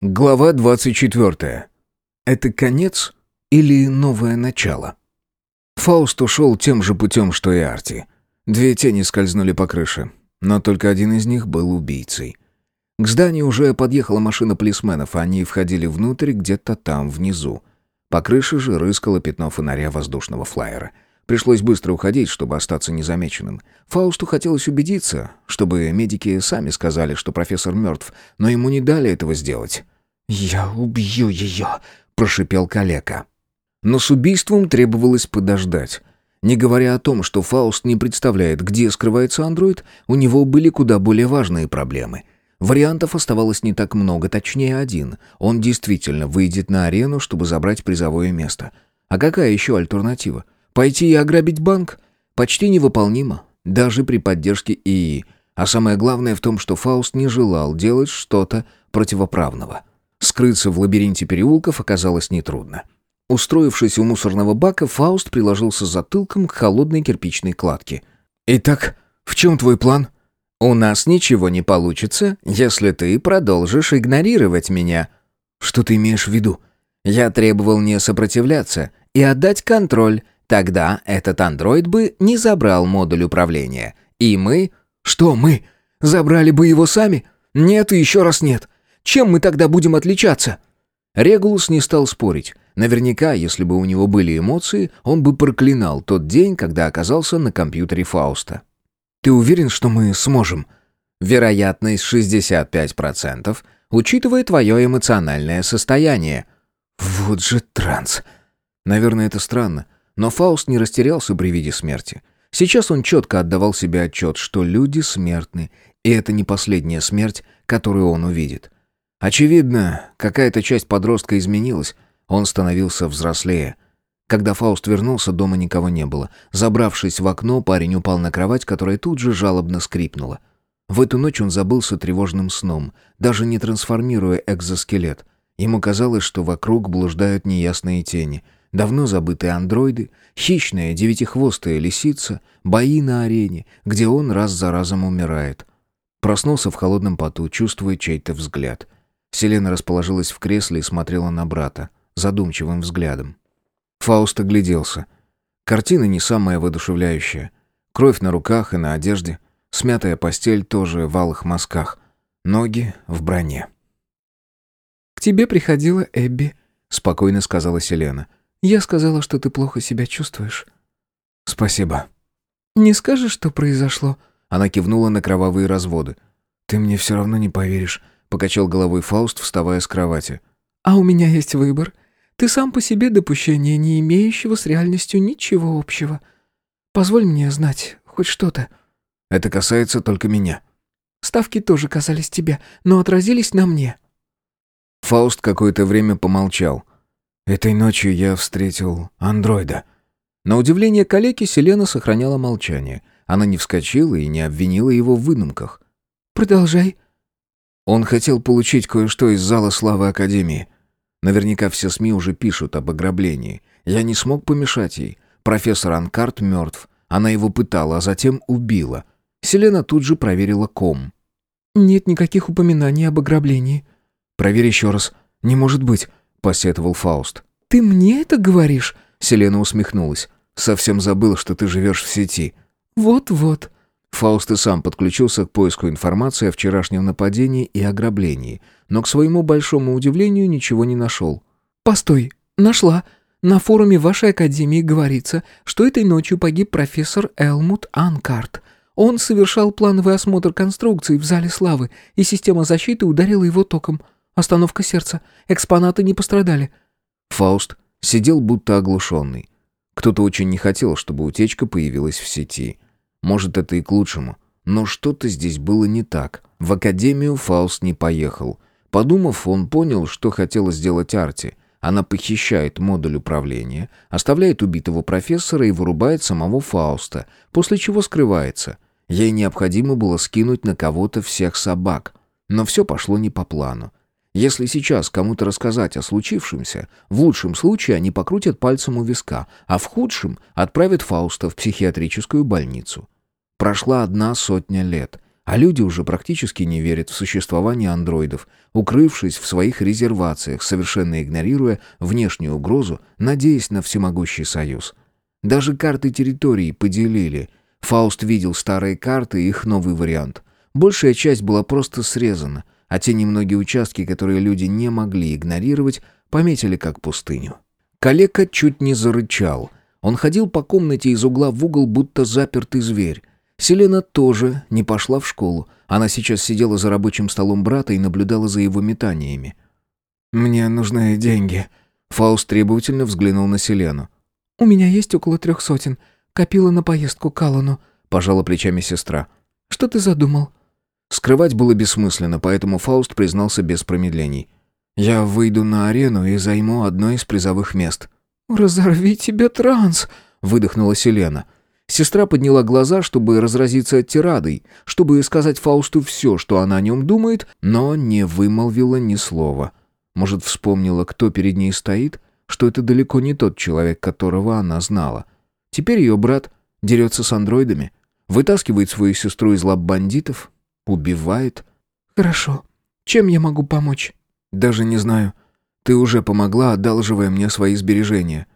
Глава 24. Это конец или новое начало? Фауст ушел тем же путем, что и Арти. Две тени скользнули по крыше, но только один из них был убийцей. К зданию уже подъехала машина полисменов, они входили внутрь где-то там, внизу. По крыше же рыскало пятно фонаря воздушного флайера. Пришлось быстро уходить, чтобы остаться незамеченным. Фаусту хотелось убедиться, чтобы медики сами сказали, что профессор мертв, но ему не дали этого сделать. «Я убью ее», — прошипел калека. Но с убийством требовалось подождать. Не говоря о том, что Фауст не представляет, где скрывается андроид, у него были куда более важные проблемы. Вариантов оставалось не так много, точнее один. Он действительно выйдет на арену, чтобы забрать призовое место. А какая еще альтернатива? Пойти и ограбить банк? Почти невыполнимо, даже при поддержке ИИ. А самое главное в том, что Фауст не желал делать что-то противоправного. Скрыться в лабиринте переулков оказалось нетрудно. Устроившись у мусорного бака, Фауст приложился затылком к холодной кирпичной кладке. «Итак, в чем твой план?» «У нас ничего не получится, если ты продолжишь игнорировать меня». «Что ты имеешь в виду?» «Я требовал не сопротивляться и отдать контроль. Тогда этот андроид бы не забрал модуль управления. И мы...» «Что мы? Забрали бы его сами?» «Нет и еще раз нет. Чем мы тогда будем отличаться?» Регулус не стал спорить. Наверняка, если бы у него были эмоции, он бы проклинал тот день, когда оказался на компьютере Фауста. «Ты уверен, что мы сможем?» «Вероятность 65%, учитывая твое эмоциональное состояние». «Вот же транс!» Наверное, это странно, но Фауст не растерялся при виде смерти. Сейчас он четко отдавал себе отчет, что люди смертны, и это не последняя смерть, которую он увидит. Очевидно, какая-то часть подростка изменилась, он становился взрослее. Когда Фауст вернулся, дома никого не было. Забравшись в окно, парень упал на кровать, которая тут же жалобно скрипнула. В эту ночь он забылся тревожным сном, даже не трансформируя экзоскелет. Ему казалось, что вокруг блуждают неясные тени. Давно забытые андроиды, хищная девятихвостая лисица, бои на арене, где он раз за разом умирает. Проснулся в холодном поту, чувствуя чей-то взгляд — Селена расположилась в кресле и смотрела на брата, задумчивым взглядом. Фауст огляделся. Картина не самая воодушевляющая. Кровь на руках и на одежде, смятая постель тоже в алых мазках, ноги в броне. «К тебе приходила Эбби», — спокойно сказала Селена. «Я сказала, что ты плохо себя чувствуешь». «Спасибо». «Не скажешь, что произошло?» Она кивнула на кровавые разводы. «Ты мне все равно не поверишь. Покачал головой Фауст, вставая с кровати. «А у меня есть выбор. Ты сам по себе допущение, не имеющего с реальностью ничего общего. Позволь мне знать хоть что-то». «Это касается только меня». «Ставки тоже касались тебя, но отразились на мне». Фауст какое-то время помолчал. «Этой ночью я встретил андроида». На удивление калеки Селена сохраняла молчание. Она не вскочила и не обвинила его в выдумках. «Продолжай», он хотел получить кое-что из зала славы Академии. Наверняка все СМИ уже пишут об ограблении. Я не смог помешать ей. Профессор Анкарт мертв. Она его пытала, а затем убила. Селена тут же проверила ком. «Нет никаких упоминаний об ограблении». «Проверь еще раз. Не может быть», — посетовал Фауст. «Ты мне это говоришь?» Селена усмехнулась. «Совсем забыл, что ты живешь в сети». «Вот-вот. Фауст и сам подключился к поиску информации о вчерашнем нападении и ограблении, но, к своему большому удивлению, ничего не нашел. «Постой, нашла. На форуме вашей академии говорится, что этой ночью погиб профессор Элмут Анкарт. Он совершал плановый осмотр конструкции в зале славы, и система защиты ударила его током. Остановка сердца. Экспонаты не пострадали». Фауст сидел будто оглушенный. Кто-то очень не хотел, чтобы утечка появилась в сети. Может, это и к лучшему. Но что-то здесь было не так. В академию Фауст не поехал. Подумав, он понял, что хотела сделать Арти. Она похищает модуль управления, оставляет убитого профессора и вырубает самого Фауста, после чего скрывается. Ей необходимо было скинуть на кого-то всех собак. Но все пошло не по плану. Если сейчас кому-то рассказать о случившемся, в лучшем случае они покрутят пальцем у виска, а в худшем отправят Фауста в психиатрическую больницу. Прошла одна сотня лет, А люди уже практически не верят в существование андроидов, укрывшись в своих резервациях, совершенно игнорируя внешнюю угрозу, надеясь на всемогущий союз. Даже карты территорий поделили. Фауст видел старые карты и их новый вариант. Большая часть была просто срезана, а те немногие участки, которые люди не могли игнорировать, пометили как пустыню. Калека чуть не зарычал. Он ходил по комнате из угла в угол, будто запертый зверь. Селена тоже не пошла в школу. Она сейчас сидела за рабочим столом брата и наблюдала за его метаниями. «Мне нужны деньги». Фауст требовательно взглянул на Селену. «У меня есть около трех сотен. Копила на поездку к Аллану», — пожала плечами сестра. «Что ты задумал?» Скрывать было бессмысленно, поэтому Фауст признался без промедлений. «Я выйду на арену и займу одно из призовых мест». «Разорви тебе транс!» — выдохнула Селена. Сестра подняла глаза, чтобы разразиться тирадой, чтобы сказать Фаусту все, что она о нем думает, но не вымолвила ни слова. Может, вспомнила, кто перед ней стоит, что это далеко не тот человек, которого она знала. Теперь ее брат дерется с андроидами, вытаскивает свою сестру из лап бандитов, убивает. «Хорошо. Чем я могу помочь?» «Даже не знаю. Ты уже помогла, одалживая мне свои сбережения».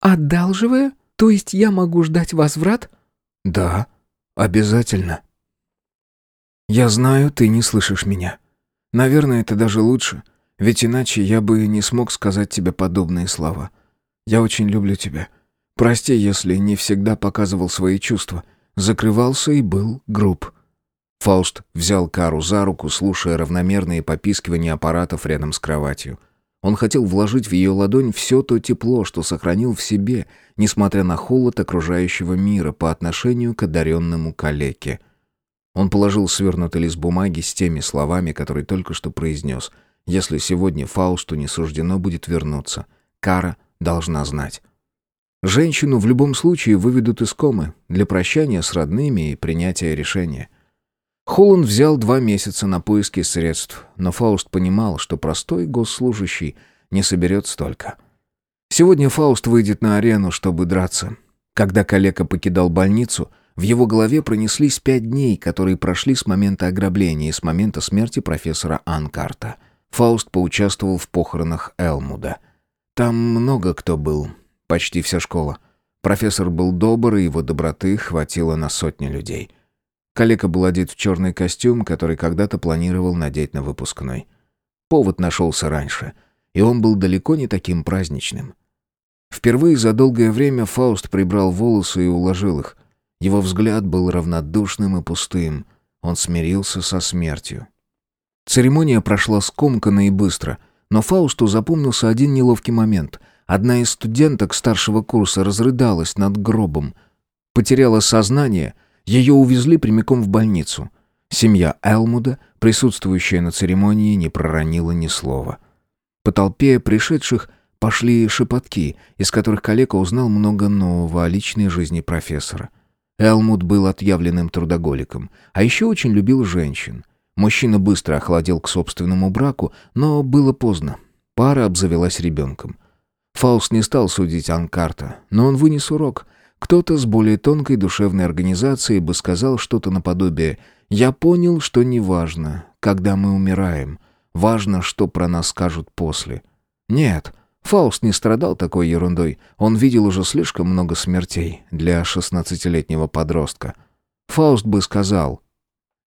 «Одалживая?» То есть я могу ждать возврат? Да, обязательно. Я знаю, ты не слышишь меня. Наверное, это даже лучше, ведь иначе я бы не смог сказать тебе подобные слова. Я очень люблю тебя. Прости, если не всегда показывал свои чувства, закрывался и был груб. Фауст взял Кару за руку, слушая равномерные попискивания аппаратов рядом с кроватью. Он хотел вложить в ее ладонь все то тепло, что сохранил в себе, несмотря на холод окружающего мира по отношению к одаренному калеке. Он положил свернутый лист бумаги с теми словами, которые только что произнес. Если сегодня Фаусту не суждено будет вернуться, Кара должна знать. Женщину в любом случае выведут из комы для прощания с родными и принятия решения. Холланд взял два месяца на поиски средств, но Фауст понимал, что простой госслужащий не соберет столько. Сегодня Фауст выйдет на арену, чтобы драться. Когда коллега покидал больницу, в его голове пронеслись пять дней, которые прошли с момента ограбления и с момента смерти профессора Анкарта. Фауст поучаствовал в похоронах Элмуда. Там много кто был, почти вся школа. Профессор был добр, и его доброты хватило на сотни людей. Калека был одет в черный костюм, который когда-то планировал надеть на выпускной. Повод нашелся раньше, и он был далеко не таким праздничным. Впервые за долгое время Фауст прибрал волосы и уложил их. Его взгляд был равнодушным и пустым. Он смирился со смертью. Церемония прошла скомканно и быстро, но Фаусту запомнился один неловкий момент. Одна из студенток старшего курса разрыдалась над гробом, потеряла сознание — ее увезли прямиком в больницу. Семья Элмуда, присутствующая на церемонии, не проронила ни слова. По толпе пришедших пошли шепотки, из которых коллега узнал много нового о личной жизни профессора. Элмуд был отъявленным трудоголиком, а еще очень любил женщин. Мужчина быстро охладел к собственному браку, но было поздно. Пара обзавелась ребенком. Фауст не стал судить Анкарта, но он вынес урок — кто-то с более тонкой душевной организацией бы сказал что-то наподобие «Я понял, что не важно, когда мы умираем. Важно, что про нас скажут после». Нет, Фауст не страдал такой ерундой. Он видел уже слишком много смертей для шестнадцатилетнего подростка. Фауст бы сказал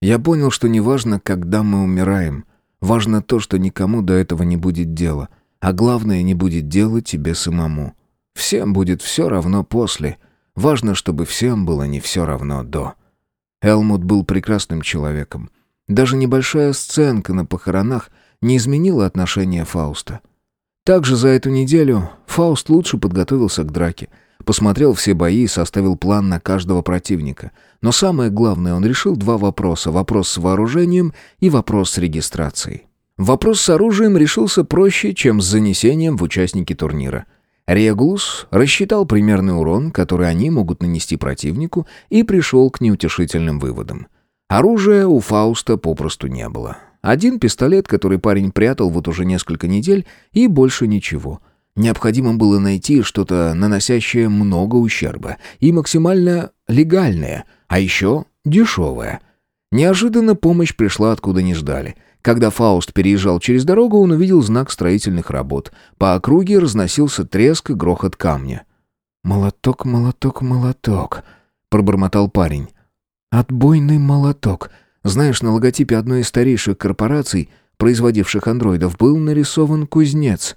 «Я понял, что не важно, когда мы умираем. Важно то, что никому до этого не будет дела. А главное, не будет дела тебе самому. Всем будет все равно после». Важно, чтобы всем было не все равно до. Элмут был прекрасным человеком. Даже небольшая сценка на похоронах не изменила отношения Фауста. Также за эту неделю Фауст лучше подготовился к драке, посмотрел все бои и составил план на каждого противника. Но самое главное, он решил два вопроса. Вопрос с вооружением и вопрос с регистрацией. Вопрос с оружием решился проще, чем с занесением в участники турнира – Регулус рассчитал примерный урон, который они могут нанести противнику, и пришел к неутешительным выводам. Оружия у Фауста попросту не было. Один пистолет, который парень прятал вот уже несколько недель, и больше ничего. Необходимо было найти что-то, наносящее много ущерба, и максимально легальное, а еще дешевое. Неожиданно помощь пришла откуда не ждали. Когда Фауст переезжал через дорогу, он увидел знак строительных работ. По округе разносился треск и грохот камня. «Молоток, молоток, молоток», — пробормотал парень. «Отбойный молоток. Знаешь, на логотипе одной из старейших корпораций, производивших андроидов, был нарисован кузнец».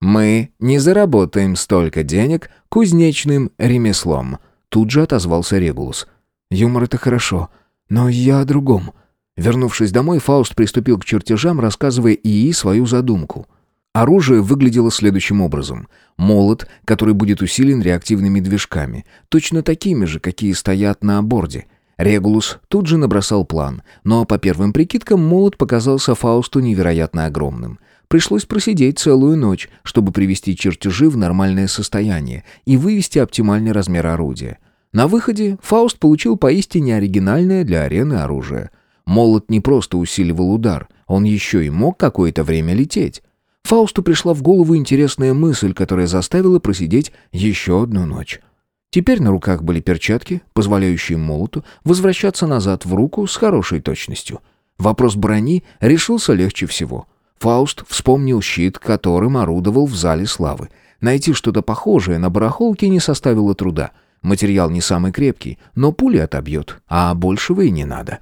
«Мы не заработаем столько денег кузнечным ремеслом», — тут же отозвался Регулус. «Юмор — это хорошо, но я о другом». Вернувшись домой, Фауст приступил к чертежам, рассказывая ИИ свою задумку. Оружие выглядело следующим образом. Молот, который будет усилен реактивными движками, точно такими же, какие стоят на борде. Регулус тут же набросал план, но по первым прикидкам молот показался Фаусту невероятно огромным. Пришлось просидеть целую ночь, чтобы привести чертежи в нормальное состояние и вывести оптимальный размер орудия. На выходе Фауст получил поистине оригинальное для арены оружие. Молот не просто усиливал удар, он еще и мог какое-то время лететь. Фаусту пришла в голову интересная мысль, которая заставила просидеть еще одну ночь. Теперь на руках были перчатки, позволяющие молоту возвращаться назад в руку с хорошей точностью. Вопрос брони решился легче всего. Фауст вспомнил щит, которым орудовал в зале славы. Найти что-то похожее на барахолке не составило труда. Материал не самый крепкий, но пули отобьет, а большего и не надо.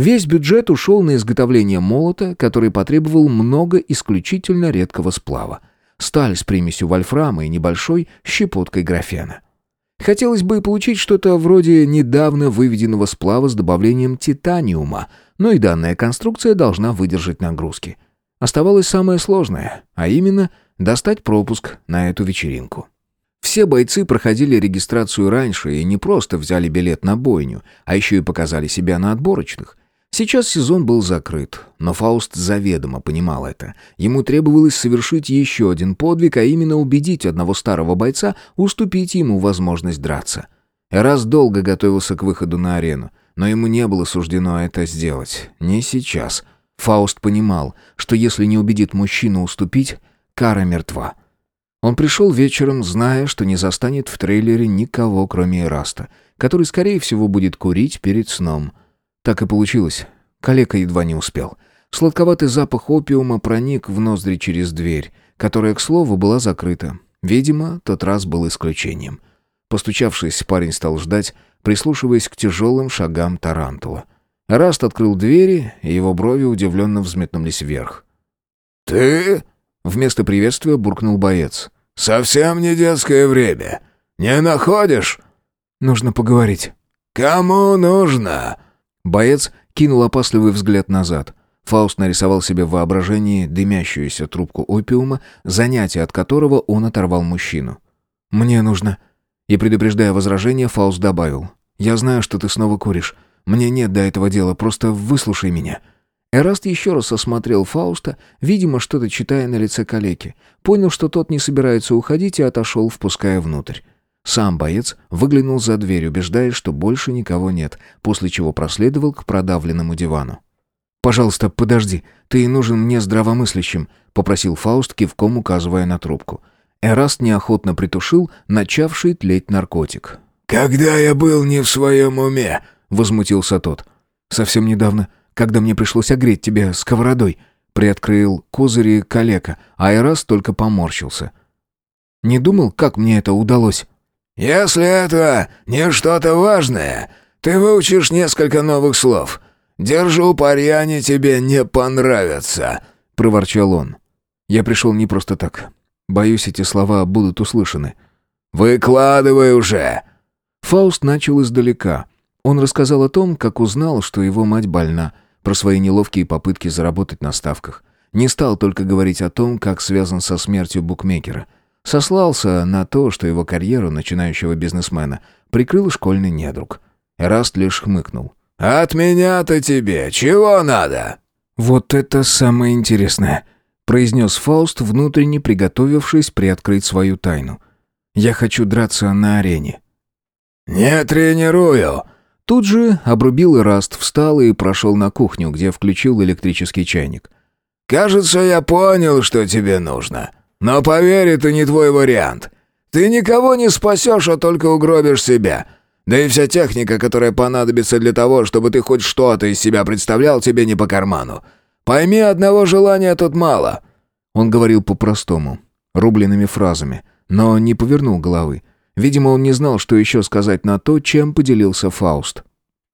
Весь бюджет ушел на изготовление молота, который потребовал много исключительно редкого сплава. Сталь с примесью вольфрама и небольшой щепоткой графена. Хотелось бы получить что-то вроде недавно выведенного сплава с добавлением титаниума, но и данная конструкция должна выдержать нагрузки. Оставалось самое сложное, а именно достать пропуск на эту вечеринку. Все бойцы проходили регистрацию раньше и не просто взяли билет на бойню, а еще и показали себя на отборочных. Сейчас сезон был закрыт, но Фауст заведомо понимал это. Ему требовалось совершить еще один подвиг, а именно убедить одного старого бойца уступить ему возможность драться. Эрас долго готовился к выходу на арену, но ему не было суждено это сделать. Не сейчас. Фауст понимал, что если не убедит мужчину уступить, кара мертва. Он пришел вечером, зная, что не застанет в трейлере никого, кроме Эраста, который, скорее всего, будет курить перед сном — так и получилось. Калека едва не успел. Сладковатый запах опиума проник в ноздри через дверь, которая, к слову, была закрыта. Видимо, тот раз был исключением. Постучавшись, парень стал ждать, прислушиваясь к тяжелым шагам тарантула. Раст открыл двери, и его брови удивленно взметнулись вверх. «Ты?» — вместо приветствия буркнул боец. «Совсем не детское время. Не находишь?» «Нужно поговорить». «Кому нужно?» Боец кинул опасливый взгляд назад. Фауст нарисовал себе в воображении дымящуюся трубку опиума, занятие от которого он оторвал мужчину. «Мне нужно...» И, предупреждая возражение, Фауст добавил. «Я знаю, что ты снова куришь. Мне нет до этого дела, просто выслушай меня». Эраст еще раз осмотрел Фауста, видимо, что-то читая на лице калеки. Понял, что тот не собирается уходить и отошел, впуская внутрь. Сам боец выглянул за дверь, убеждаясь, что больше никого нет, после чего проследовал к продавленному дивану. «Пожалуйста, подожди, ты нужен мне здравомыслящим», — попросил Фауст, кивком указывая на трубку. Эраст неохотно притушил начавший тлеть наркотик. «Когда я был не в своем уме?» — возмутился тот. «Совсем недавно, когда мне пришлось огреть тебя сковородой», — приоткрыл козыри калека, а Эраст только поморщился. «Не думал, как мне это удалось?» «Если это не что-то важное, ты выучишь несколько новых слов. Держу пари, они тебе не понравятся», — проворчал он. «Я пришел не просто так. Боюсь, эти слова будут услышаны». «Выкладывай уже!» Фауст начал издалека. Он рассказал о том, как узнал, что его мать больна, про свои неловкие попытки заработать на ставках. Не стал только говорить о том, как связан со смертью букмекера — Сослался на то, что его карьеру начинающего бизнесмена прикрыл школьный недруг. Эраст лишь хмыкнул. «От меня-то тебе чего надо?» «Вот это самое интересное», — произнес Фауст, внутренне приготовившись приоткрыть свою тайну. «Я хочу драться на арене». «Не тренирую», Тут же обрубил Ираст, встал и прошел на кухню, где включил электрический чайник. «Кажется, я понял, что тебе нужно. Но поверь, это не твой вариант. Ты никого не спасешь, а только угробишь себя. Да и вся техника, которая понадобится для того, чтобы ты хоть что-то из себя представлял, тебе не по карману. Пойми, одного желания тут мало». Он говорил по-простому, рубленными фразами, но не повернул головы. Видимо, он не знал, что еще сказать на то, чем поделился Фауст.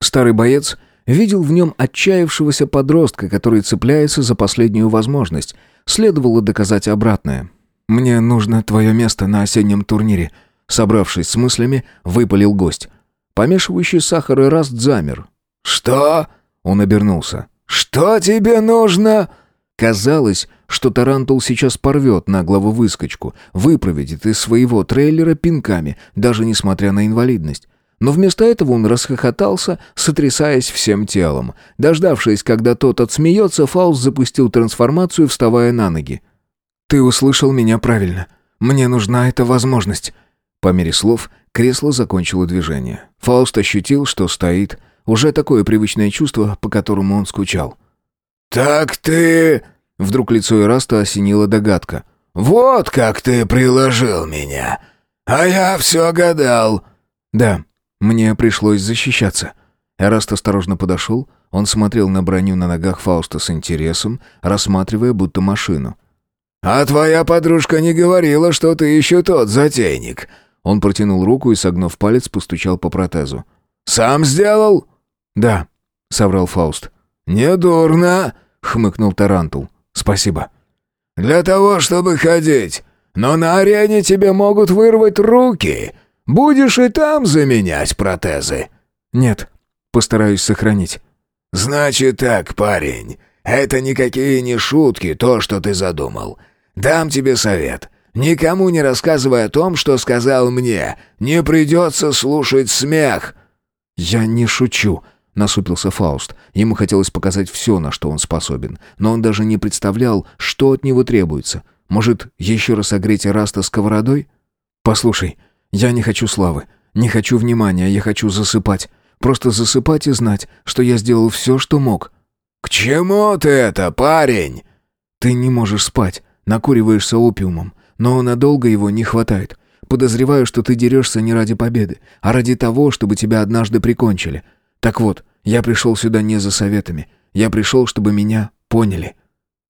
Старый боец видел в нем отчаявшегося подростка, который цепляется за последнюю возможность. Следовало доказать обратное. «Мне нужно твое место на осеннем турнире», — собравшись с мыслями, выпалил гость. Помешивающий сахар и раст замер. «Что?» — он обернулся. «Что тебе нужно?» Казалось, что Тарантул сейчас порвет наглого выскочку, выпроведет из своего трейлера пинками, даже несмотря на инвалидность. Но вместо этого он расхохотался, сотрясаясь всем телом. Дождавшись, когда тот отсмеется, Фауст запустил трансформацию, вставая на ноги. «Ты услышал меня правильно. Мне нужна эта возможность». По мере слов, кресло закончило движение. Фауст ощутил, что стоит. Уже такое привычное чувство, по которому он скучал. «Так ты...» Вдруг лицо Ираста осенила догадка. «Вот как ты приложил меня! А я все гадал!» «Да, мне пришлось защищаться». Эраст осторожно подошел. Он смотрел на броню на ногах Фауста с интересом, рассматривая будто машину. «А твоя подружка не говорила, что ты еще тот затейник?» Он протянул руку и, согнув палец, постучал по протезу. «Сам сделал?» «Да», — соврал Фауст. «Недурно», — хмыкнул Тарантул. «Спасибо». «Для того, чтобы ходить. Но на арене тебе могут вырвать руки. Будешь и там заменять протезы?» «Нет, постараюсь сохранить». «Значит так, парень, это никакие не шутки, то, что ты задумал. Дам тебе совет. Никому не рассказывай о том, что сказал мне. Не придется слушать смех». «Я не шучу», — насупился Фауст. Ему хотелось показать все, на что он способен. Но он даже не представлял, что от него требуется. Может, еще раз огреть Раста сковородой? «Послушай, я не хочу славы, не хочу внимания, я хочу засыпать. Просто засыпать и знать, что я сделал все, что мог». «К чему ты это, парень?» «Ты не можешь спать, накуриваешься опиумом, но надолго его не хватает. Подозреваю, что ты дерешься не ради победы, а ради того, чтобы тебя однажды прикончили. Так вот, я пришел сюда не за советами. Я пришел, чтобы меня поняли».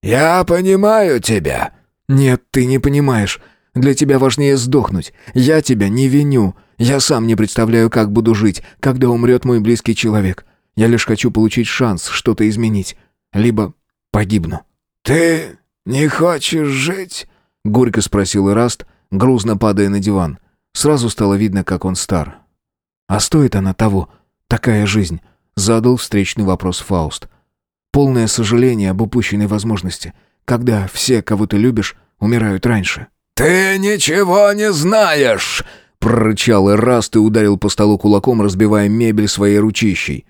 «Я понимаю тебя». «Нет, ты не понимаешь. Для тебя важнее сдохнуть. Я тебя не виню. Я сам не представляю, как буду жить, когда умрет мой близкий человек. Я лишь хочу получить шанс что-то изменить. Либо погибну». «Ты не хочешь жить?» — горько спросил Ираст, грузно падая на диван. Сразу стало видно, как он стар. «А стоит она того? Такая жизнь?» — задал встречный вопрос Фауст. «Полное сожаление об упущенной возможности, когда все, кого ты любишь, умирают раньше». «Ты ничего не знаешь!» — прорычал Эраст и ударил по столу кулаком, разбивая мебель своей ручищей.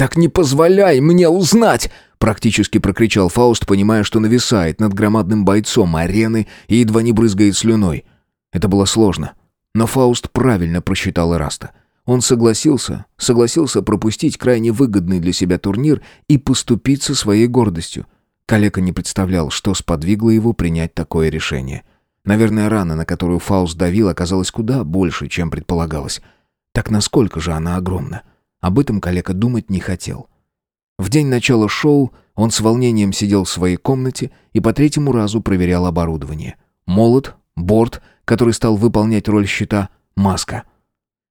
«Так не позволяй мне узнать!» — практически прокричал Фауст, понимая, что нависает над громадным бойцом арены и едва не брызгает слюной. Это было сложно. Но Фауст правильно просчитал Эраста. Он согласился, согласился пропустить крайне выгодный для себя турнир и поступиться своей гордостью. Калека не представлял, что сподвигло его принять такое решение. Наверное, рана, на которую Фауст давил, оказалась куда больше, чем предполагалось. Так насколько же она огромна? Об этом Калека думать не хотел. В день начала шоу он с волнением сидел в своей комнате и по третьему разу проверял оборудование. Молот, борт, который стал выполнять роль щита, маска.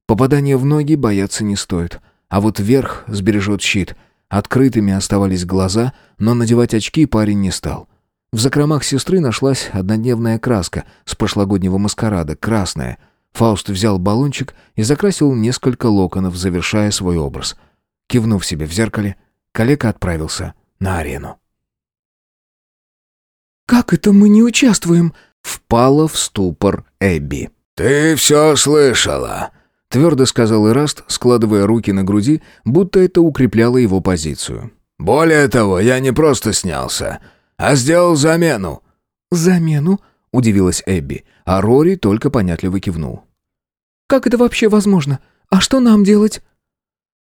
Попадание в ноги бояться не стоит, а вот верх сбережет щит. Открытыми оставались глаза, но надевать очки парень не стал. В закромах сестры нашлась однодневная краска с прошлогоднего маскарада, красная. Фауст взял баллончик и закрасил несколько локонов, завершая свой образ. Кивнув себе в зеркале, калека отправился на арену. «Как это мы не участвуем?» Впала в ступор Эбби. «Ты все слышала», — твердо сказал Ираст, складывая руки на груди, будто это укрепляло его позицию. «Более того, я не просто снялся а сделал замену». «Замену?» — удивилась Эбби, а Рори только понятливо кивнул. «Как это вообще возможно? А что нам делать?»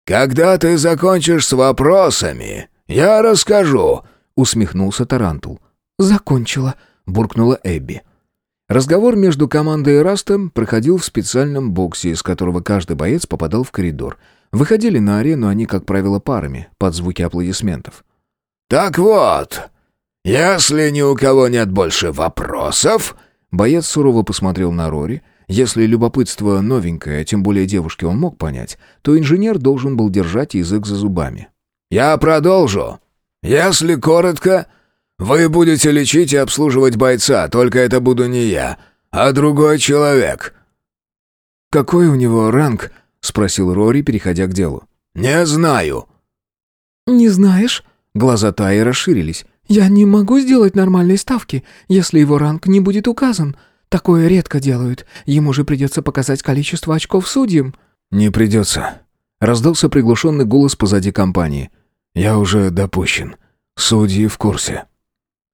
«Когда ты закончишь с вопросами, я расскажу», — усмехнулся Тарантул. «Закончила», — буркнула Эбби. Разговор между командой и Растом проходил в специальном боксе, из которого каждый боец попадал в коридор. Выходили на арену они, как правило, парами, под звуки аплодисментов. «Так вот, если ни у кого нет больше вопросов...» Боец сурово посмотрел на Рори. Если любопытство новенькое, тем более девушки, он мог понять, то инженер должен был держать язык за зубами. «Я продолжу. Если коротко, вы будете лечить и обслуживать бойца, только это буду не я, а другой человек». «Какой у него ранг?» — спросил Рори, переходя к делу. «Не знаю». «Не знаешь?» Глаза Таи расширились. «Я не могу сделать нормальной ставки, если его ранг не будет указан. Такое редко делают. Ему же придется показать количество очков судьям». «Не придется». Раздался приглушенный голос позади компании. «Я уже допущен. Судьи в курсе».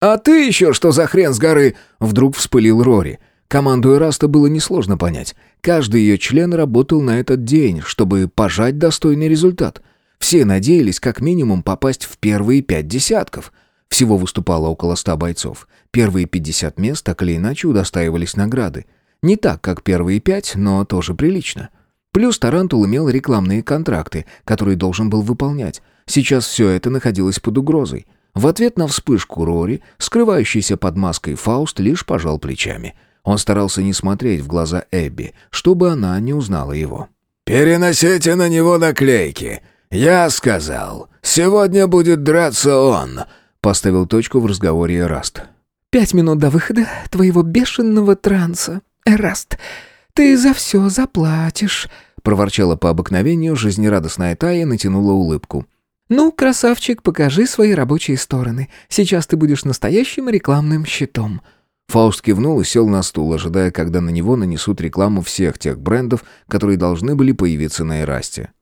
«А ты еще что за хрен с горы?» Вдруг вспылил Рори. Команду Эраста было несложно понять. Каждый ее член работал на этот день, чтобы пожать достойный результат. Все надеялись как минимум попасть в первые пять десятков. Всего выступало около ста бойцов. Первые пятьдесят мест так или иначе удостаивались награды. Не так, как первые пять, но тоже прилично. Плюс Тарантул имел рекламные контракты, которые должен был выполнять. Сейчас все это находилось под угрозой. В ответ на вспышку Рори, скрывающийся под маской Фауст, лишь пожал плечами. Он старался не смотреть в глаза Эбби, чтобы она не узнала его. «Переносите на него наклейки. Я сказал, сегодня будет драться он», — поставил точку в разговоре Эраст. «Пять минут до выхода твоего бешеного транса, Эраст. Ты за все заплатишь», — проворчала по обыкновению жизнерадостная Тая и натянула улыбку. «Ну, красавчик, покажи свои рабочие стороны. Сейчас ты будешь настоящим рекламным щитом». Фауст кивнул и сел на стул, ожидая, когда на него нанесут рекламу всех тех брендов, которые должны были появиться на Эрасте.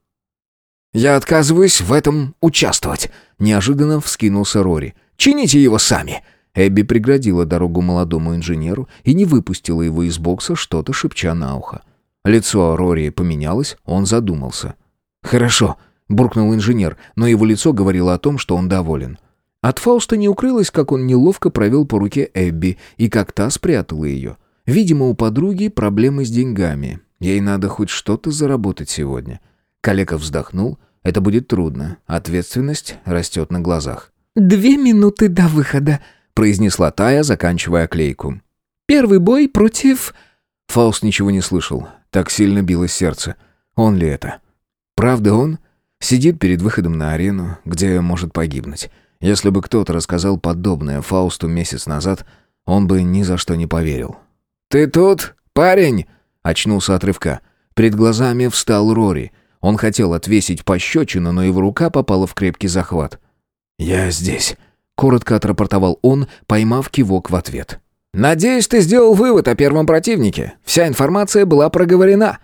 «Я отказываюсь в этом участвовать», — неожиданно вскинулся Рори. «Чините его сами». Эбби преградила дорогу молодому инженеру и не выпустила его из бокса, что-то шепча на ухо. Лицо Рори поменялось, он задумался. «Хорошо», буркнул инженер, но его лицо говорило о том, что он доволен. От Фауста не укрылось, как он неловко провел по руке Эбби и как та спрятала ее. Видимо, у подруги проблемы с деньгами. Ей надо хоть что-то заработать сегодня. Калека вздохнул. Это будет трудно. Ответственность растет на глазах. «Две минуты до выхода», — произнесла Тая, заканчивая клейку. «Первый бой против...» Фауст ничего не слышал. Так сильно билось сердце. Он ли это? Правда он? Сидит перед выходом на арену, где может погибнуть. Если бы кто-то рассказал подобное Фаусту месяц назад, он бы ни за что не поверил. «Ты тут, парень?» — очнулся от рывка. Перед глазами встал Рори. Он хотел отвесить пощечину, но его рука попала в крепкий захват. «Я здесь», — коротко отрапортовал он, поймав кивок в ответ. «Надеюсь, ты сделал вывод о первом противнике. Вся информация была проговорена».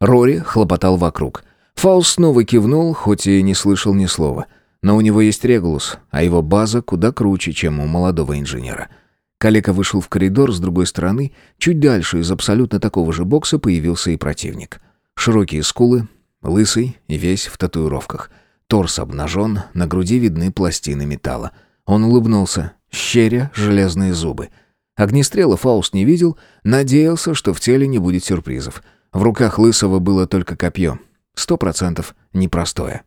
Рори хлопотал вокруг. Фауст снова кивнул, хоть и не слышал ни слова. Но у него есть Регулус, а его база куда круче, чем у молодого инженера. Калека вышел в коридор с другой стороны. Чуть дальше из абсолютно такого же бокса появился и противник. Широкие скулы, лысый и весь в татуировках. Торс обнажен, на груди видны пластины металла. Он улыбнулся, щеря железные зубы. Огнестрела Фауст не видел, надеялся, что в теле не будет сюрпризов. В руках Лысого было только копье — Сто процентов непростое.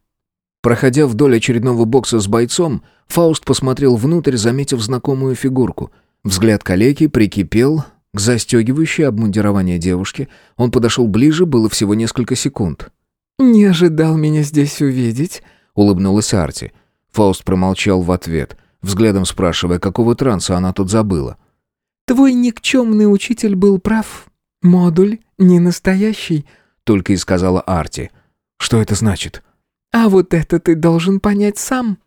Проходя вдоль очередного бокса с бойцом, Фауст посмотрел внутрь, заметив знакомую фигурку. Взгляд калеки прикипел к застегивающей обмундирование девушки. Он подошел ближе, было всего несколько секунд. «Не ожидал меня здесь увидеть», — улыбнулась Арти. Фауст промолчал в ответ, взглядом спрашивая, какого транса она тут забыла. «Твой никчемный учитель был прав. Модуль не настоящий», только и сказала Арти. «Что это значит?» «А вот это ты должен понять сам».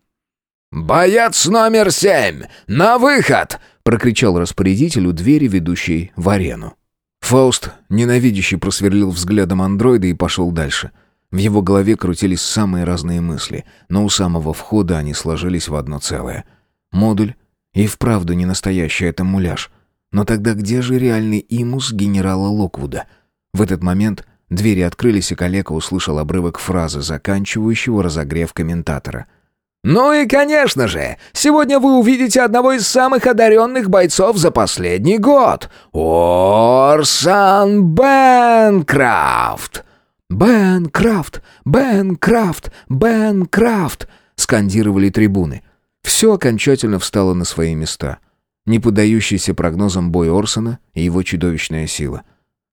«Боец номер семь! На выход!» — прокричал распорядитель у двери, ведущей в арену. Фауст, ненавидящий, просверлил взглядом андроида и пошел дальше. В его голове крутились самые разные мысли, но у самого входа они сложились в одно целое. Модуль и вправду не настоящий, это муляж. Но тогда где же реальный имус генерала Локвуда? В этот момент Двери открылись, и коллега услышал обрывок фразы, заканчивающего разогрев комментатора. Ну и, конечно же, сегодня вы увидите одного из самых одаренных бойцов за последний год — Орсан Бенкрафт!» «Бен Крафт! Бен Крафт! Бен Крафт!» — скандировали трибуны. Все окончательно встало на свои места. Не поддающийся прогнозам бой Орсона и его чудовищная сила.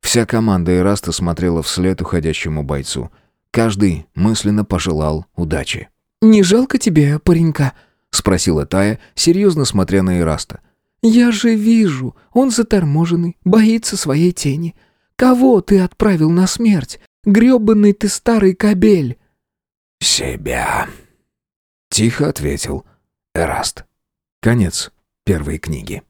Вся команда Эраста смотрела вслед уходящему бойцу. Каждый мысленно пожелал удачи. «Не жалко тебе паренька?» — спросила Тая, серьезно смотря на Эраста. «Я же вижу, он заторможенный, боится своей тени. Кого ты отправил на смерть? Грёбаный ты старый кобель!» «Себя!» — тихо ответил Эраст. Конец первой книги.